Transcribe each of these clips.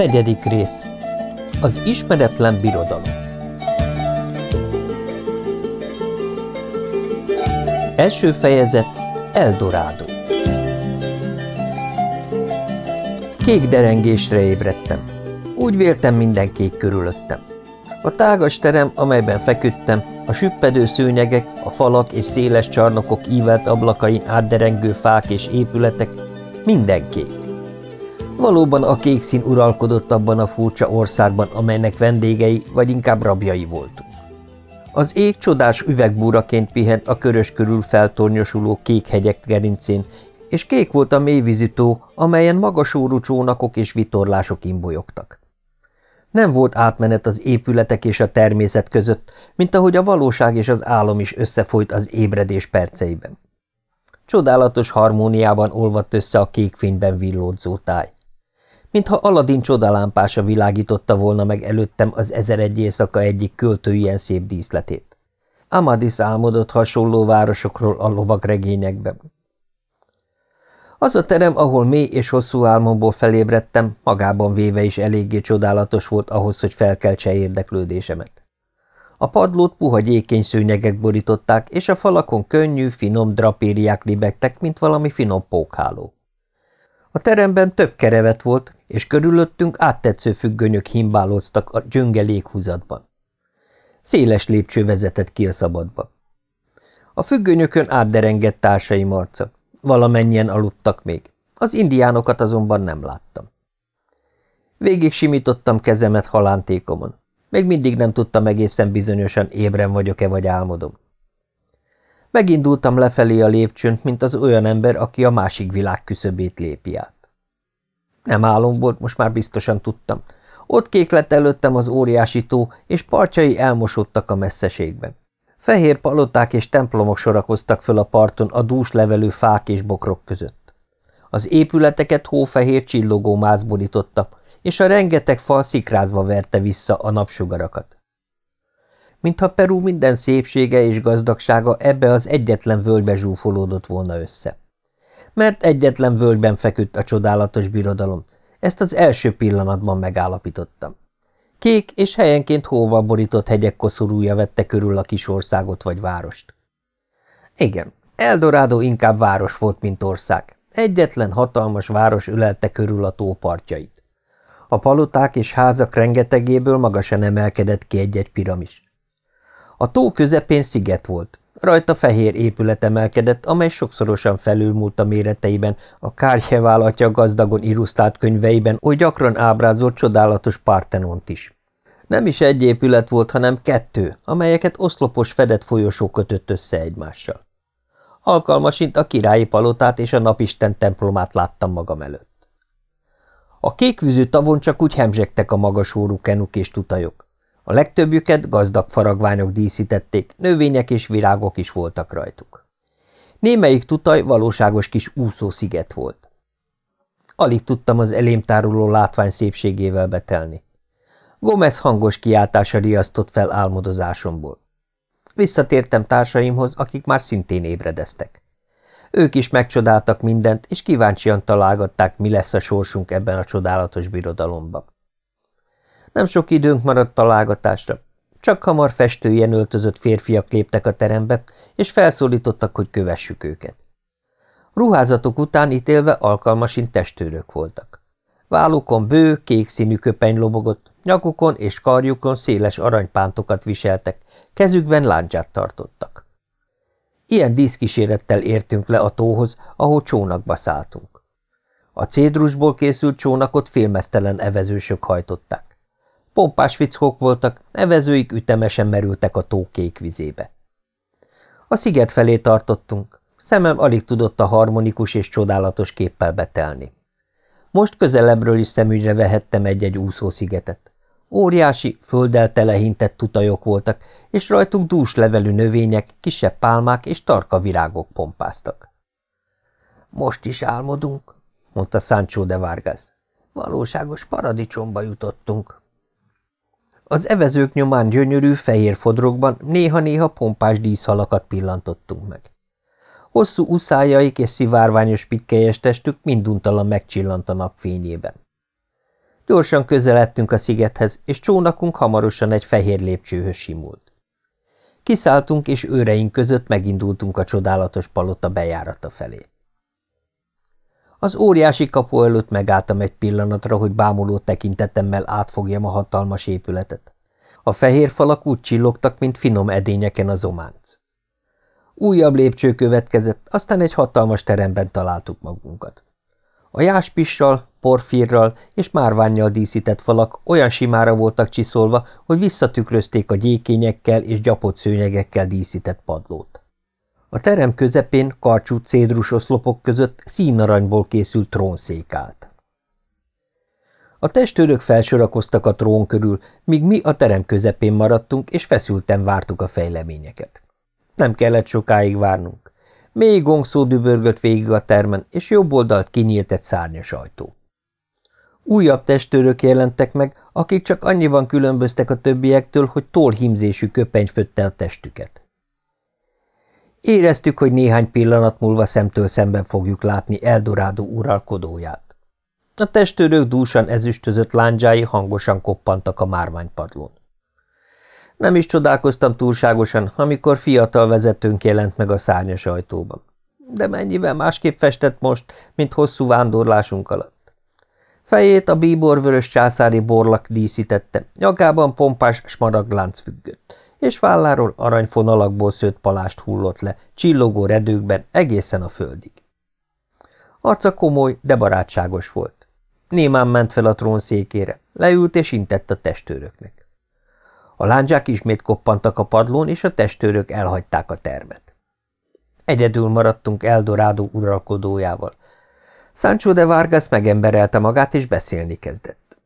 Negyedik rész Az ismeretlen birodalom Első fejezet Eldorado Kék derengésre ébredtem. Úgy véltem minden kék körülöttem. A tágas terem, amelyben feküdtem, a süppedő szőnyegek, a falak és széles csarnokok ívelt ablakain átderengő fák és épületek, minden kék. Valóban a kék szín uralkodott abban a furcsa országban, amelynek vendégei, vagy inkább rabjai voltunk. Az ég csodás üvegbúraként pihent a körös körül feltornyosuló kék hegyek gerincén, és kék volt a mélyvízitó, amelyen magasórú csónakok és vitorlások imbolyogtak. Nem volt átmenet az épületek és a természet között, mint ahogy a valóság és az álom is összefolyt az ébredés perceiben. Csodálatos harmóniában olvadt össze a kékfényben villódzó táj. Mintha Aladin csodalámpása világította volna meg előttem az ezer éjszaka egyik költő ilyen szép díszletét. Amadis álmodott hasonló városokról a lovagregényekben. Az a terem, ahol mély és hosszú álmomból felébredtem, magában véve is eléggé csodálatos volt ahhoz, hogy felkeltse érdeklődésemet. A padlót puha gyékeny szőnyegek borították, és a falakon könnyű, finom drapériák libegtek, mint valami finom pókháló. A teremben több kerevet volt, és körülöttünk áttetsző függönyök himbálóztak a gyönge léghúzatban. Széles lépcső vezetett ki a szabadba. A függönyökön átderengett társaim arca. Valamennyien aludtak még. Az indiánokat azonban nem láttam. Végig simítottam kezemet halántékomon. Még mindig nem tudtam egészen bizonyosan, ébren vagyok-e vagy álmodom. Megindultam lefelé a lépcsőn, mint az olyan ember, aki a másik világ küszöbét lépi át. Nem álom volt, most már biztosan tudtam. Ott kék lett előttem az óriási tó, és partjai elmosódtak a messzeségben. Fehér paloták és templomok sorakoztak föl a parton a dús levelő fák és bokrok között. Az épületeket hófehér csillogó máz borította, és a rengeteg fal szikrázva verte vissza a napsugarakat. Mintha Peru minden szépsége és gazdagsága ebbe az egyetlen völgybe zsúfolódott volna össze. Mert egyetlen völgyben feküdt a csodálatos birodalom, ezt az első pillanatban megállapítottam. Kék és helyenként hóval borított hegyek koszorúja vette körül a kis országot vagy várost. Igen, Eldorado inkább város volt, mint ország. Egyetlen hatalmas város ülelte körül a tópartjait. A paloták és házak rengetegéből magasan emelkedett ki egy-egy piramis. A tó közepén sziget volt, rajta fehér épület emelkedett, amely sokszorosan felülmúlt a méreteiben a Kárhevál atya gazdagon irusztált könyveiben oly gyakran ábrázolt csodálatos Partenont is. Nem is egy épület volt, hanem kettő, amelyeket oszlopos fedett folyosó kötött össze egymással. Alkalmasint a királyi palotát és a napisten templomát láttam magam előtt. A kékvízű tavon csak úgy hemzsegtek a magasórú kenuk és tutajok. A legtöbbjüket gazdag faragványok díszítették, növények és virágok is voltak rajtuk. Némelyik tutaj valóságos kis úszósziget volt. Alig tudtam az elém táruló látvány szépségével betelni. Gomez hangos kiáltása riasztott fel álmodozásomból. Visszatértem társaimhoz, akik már szintén ébredeztek. Ők is megcsodáltak mindent, és kíváncsian találgatták, mi lesz a sorsunk ebben a csodálatos birodalomban. Nem sok időnk maradt találgatásra. Csak hamar festőjen öltözött férfiak léptek a terembe, és felszólítottak, hogy kövessük őket. Ruházatok után ítélve alkalmasint testőrök voltak. Vállukon bő, kék színű köpeny lobogott, nyakukon és karjukon széles aranypántokat viseltek, kezükben láncsát tartottak. Ilyen díszkísérettel értünk le a tóhoz, ahol csónakba szálltunk. A cédrusból készült csónakot félmeztelen evezősök hajtották. Pompás fickók voltak, nevezőik ütemesen merültek a tó kék vizébe. A sziget felé tartottunk, szemem alig tudott a harmonikus és csodálatos képpel betelni. Most közelebbről is szemügyre vehettem egy-egy úszószigetet. Óriási, földdel telehintett tutajok voltak, és rajtuk dús levelű növények, kisebb pálmák és tarka virágok pompáztak. Most is álmodunk, mondta Sancho de Vargas. Valóságos paradicsomba jutottunk. Az evezők nyomán gyönyörű, fehér fodrokban néha-néha pompás díszhalakat pillantottunk meg. Hosszú uszájaik és szivárványos pikkelyes testük minduntalan megcsillant a napfényében. Gyorsan közeledtünk a szigethez, és csónakunk hamarosan egy fehér lépcsőhöz simult. Kiszálltunk, és őreink között megindultunk a csodálatos palota bejárata felé. Az óriási kapu előtt megálltam egy pillanatra, hogy bámuló tekintetemmel átfogjam a hatalmas épületet. A fehér falak úgy csillogtak, mint finom edényeken az ománc. Újabb lépcső következett, aztán egy hatalmas teremben találtuk magunkat. A jáspissal, porfírral és márványjal díszített falak olyan simára voltak csiszolva, hogy visszatükrözték a gyékényekkel és gyapott szőnyegekkel díszített padlót. A terem közepén karcsú cédrus oszlopok között színaranyból készült trónszék állt. A testőrök felsorakoztak a trón körül, míg mi a terem közepén maradtunk, és feszülten vártuk a fejleményeket. Nem kellett sokáig várnunk. Mély gongszó dübörgött végig a termen, és jobb oldalt kinyílt egy szárnyas ajtó. Újabb testőrök jelentek meg, akik csak annyiban különböztek a többiektől, hogy tollhímzésű köpeny fötte a testüket. Éreztük, hogy néhány pillanat múlva szemtől szemben fogjuk látni Eldorádó uralkodóját. A testőrök dúsan ezüstözött lándzsái hangosan koppantak a márványpadlón. Nem is csodálkoztam túlságosan, amikor fiatal vezetőnk jelent meg a szárnyas ajtóban. De mennyivel másképp festett most, mint hosszú vándorlásunk alatt. Fejét a bíborvörös császári borlak díszítette, nyakában pompás smaraglánc függött, és válláról aranyfonalakból szőtt palást hullott le, csillogó redőkben egészen a földig. Arca komoly, de barátságos volt. Némán ment fel a trónszékére, leült és intett a testőröknek. A lándzsák ismét koppantak a padlón, és a testőrök elhagyták a termet. Egyedül maradtunk Eldorádó uralkodójával. Sancho de Vargas megemberelte magát, és beszélni kezdett.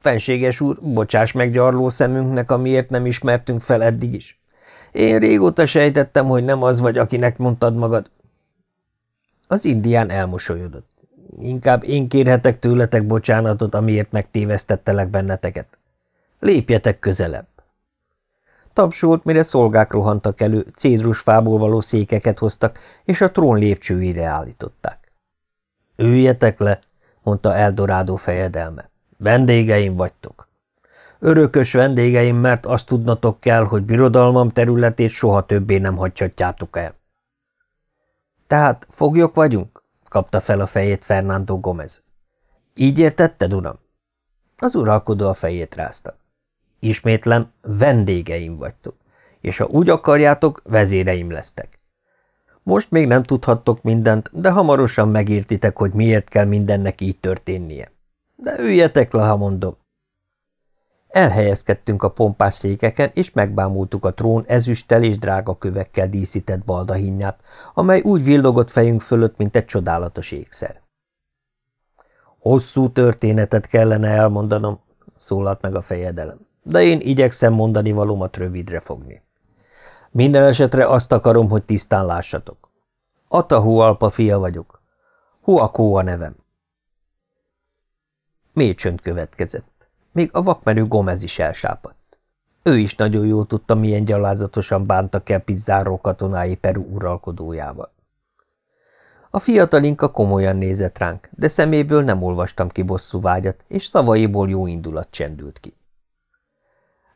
Fenséges úr, bocsáss meg gyarló szemünknek, amiért nem ismertünk fel eddig is. Én régóta sejtettem, hogy nem az vagy, akinek mondtad magad. Az indián elmosolyodott. Inkább én kérhetek tőletek bocsánatot, amiért megtévesztettelek benneteket. Lépjetek közelebb. Tapsolt, mire szolgák rohantak elő, cédrusfából való székeket hoztak, és a trón lépcsőire állították. Üljetek le, mondta Eldorádó fejedelme. Vendégeim vagytok. Örökös vendégeim, mert azt tudnatok kell, hogy birodalmam területét soha többé nem hagyhatjátok el. Tehát foglyok vagyunk? kapta fel a fejét Fernando Gomez. Így értetted, uram? Az uralkodó a fejét rázta. Ismétlem, vendégeim vagytok, és ha úgy akarjátok, vezéreim lesztek. Most még nem tudhattok mindent, de hamarosan megértitek, hogy miért kell mindennek így történnie. De üljetek le, ha mondom. Elhelyezkedtünk a pompás székeken, és megbámultuk a trón ezüsttel és drága kövekkel díszített baldahinját, amely úgy villogott fejünk fölött, mint egy csodálatos ékszer. Hosszú történetet kellene elmondanom, szólalt meg a fejedelem de én igyekszem mondani valómat rövidre fogni. Minden esetre azt akarom, hogy tisztán lássatok. Atahu Alpa fia vagyok. Huakó a nevem. Mély csönd következett. Még a vakmerő Gomez is elsápadt. Ő is nagyon jól tudta, milyen gyalázatosan bántak el Pizzáró katonái Peru uralkodójával. A fiatal inka komolyan nézett ránk, de szeméből nem olvastam ki bosszú vágyat, és szavaiból jó indulat csendült ki.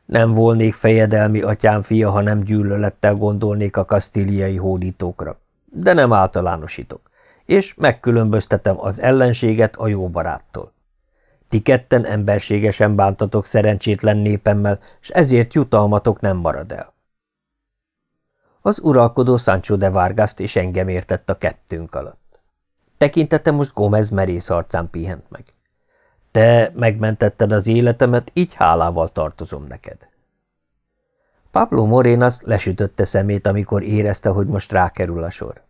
Nem volnék fejedelmi atyám fia, ha nem gyűlölettel gondolnék a kasztíliai hódítókra. De nem általánosítok, és megkülönböztetem az ellenséget a jó baráttól. Ti ketten emberségesen bántatok szerencsétlen népemmel, s ezért jutalmatok nem marad el. Az uralkodó Sancho de Vargaszt és engem értett a kettőnk alatt. Tekintete most Gomez merész arcán pihent meg. Te megmentetted az életemet, így hálával tartozom neked. Pablo Morenas lesütötte szemét, amikor érezte, hogy most rákerül a sor.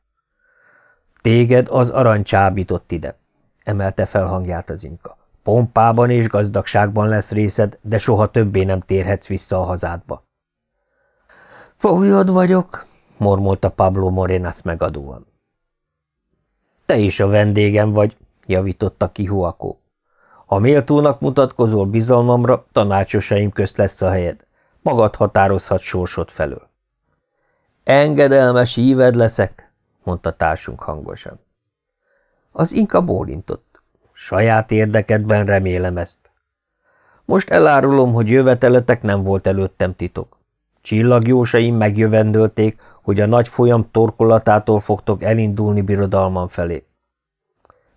Téged az arany csábított ide, emelte fel hangját az inka. Pompában és gazdagságban lesz részed, de soha többé nem térhetsz vissza a hazádba. Fújod vagyok, mormolta Pablo Morenas megadóan. Te is a vendégem vagy, javította ki Huakó. Ha méltónak mutatkozol bizalmamra, tanácsosaim közt lesz a helyed. Magad határozhat sorsod felől. Engedelmes híved leszek, mondta társunk hangosan. Az inka bólintott. Saját érdekedben remélem ezt, Most elárulom, hogy jöveteletek nem volt előttem titok. Csillagjósaim megjövendölték, hogy a nagy folyam torkolatától fogtok elindulni birodalman felé.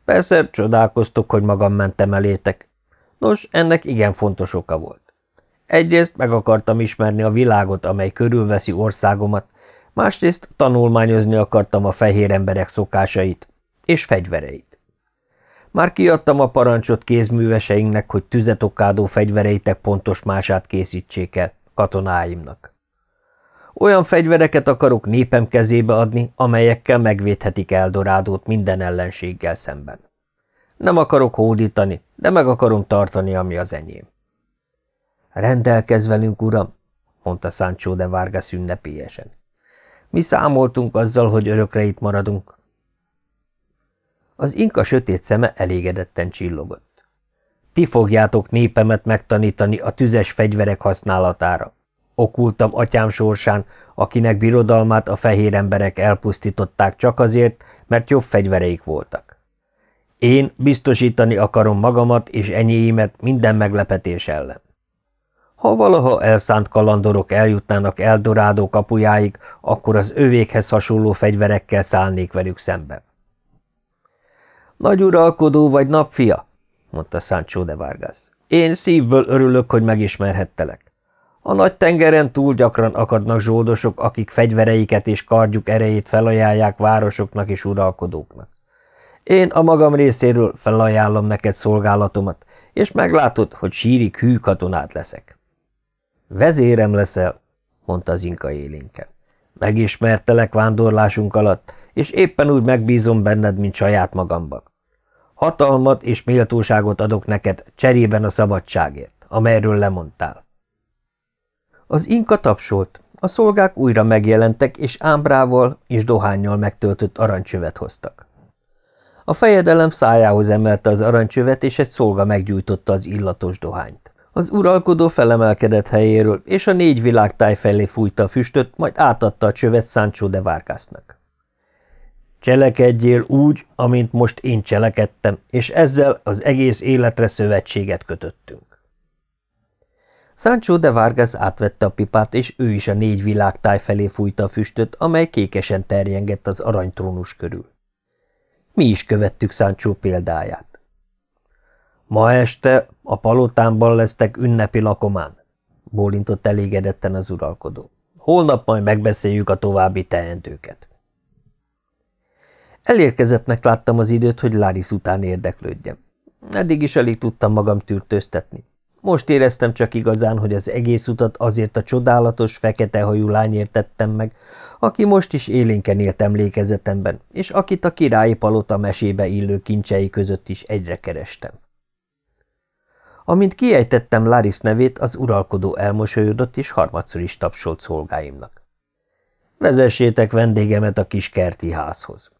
Persze csodálkoztok, hogy magam mentem elétek. Nos, ennek igen fontos oka volt. Egyrészt meg akartam ismerni a világot, amely körülveszi országomat, másrészt tanulmányozni akartam a fehér emberek szokásait és fegyvereit. Már kiadtam a parancsot kézműveseinknek, hogy tüzet okádó fegyvereitek pontos mását készítsék el katonáimnak. Olyan fegyvereket akarok népem kezébe adni, amelyekkel megvédhetik Eldorádót minden ellenséggel szemben. Nem akarok hódítani, de meg akarom tartani, ami az enyém. Rendelkezz velünk, uram, mondta Sancho de Vargas ünnepélyesen. Mi számoltunk azzal, hogy örökre itt maradunk. Az inka sötét szeme elégedetten csillogott. Ti fogjátok népemet megtanítani a tüzes fegyverek használatára. Okultam atyám sorsán, akinek birodalmát a fehér emberek elpusztították csak azért, mert jobb fegyvereik voltak. Én biztosítani akarom magamat és enyéimet minden meglepetés ellen. Ha valaha elszánt kalandorok eljutnának Eldorádó kapujáig, akkor az övékhez hasonló fegyverekkel szállnék velük szembe. Nagy uralkodó vagy napfia, mondta Sancho de Vargas. Én szívből örülök, hogy megismerhettelek. A nagy tengeren túl gyakran akadnak zsoldosok, akik fegyvereiket és kardjuk erejét felajánlják városoknak és uralkodóknak. Én a magam részéről felajánlom neked szolgálatomat, és meglátod, hogy sírik hű katonát leszek. Vezérem leszel, mondta az inka élénken. Megismertelek vándorlásunk alatt, és éppen úgy megbízom benned, mint saját magamban. Hatalmat és méltóságot adok neked cserében a szabadságért, amelyről lemondtál. Az inka tapsolt, a szolgák újra megjelentek, és ámbrával és dohányjal megtöltött aranycsövet hoztak. A fejedelem szájához emelte az aranycsövet, és egy szolga meggyújtotta az illatos dohányt. Az uralkodó felemelkedett helyéről, és a négy világtáj felé fújta a füstöt, majd átadta a csövet Sancho de Vargasnak. Cselekedjél úgy, amint most én cselekedtem, és ezzel az egész életre szövetséget kötöttünk. Sancho de Vargas átvette a pipát, és ő is a négy világtáj felé fújta a füstöt, amely kékesen terjengett az aranytrónus körül. Mi is követtük Sancho példáját. Ma este a palotámban lesztek ünnepi lakomán, bólintott elégedetten az uralkodó. Holnap majd megbeszéljük a további teendőket. Elérkezettnek láttam az időt, hogy Láris után érdeklődjem. Eddig is alig tudtam magam tűrtőztetni. Most éreztem csak igazán, hogy az egész utat azért a csodálatos, fekete hajú lányért tettem meg, aki most is élénken élt emlékezetemben, és akit a királyi palota mesébe illő kincsei között is egyre kerestem. Amint kiejtettem Laris nevét, az uralkodó elmosolyodott, és harmadszor is tapsolt szolgáimnak. Vezessétek vendégemet a kis kerti házhoz.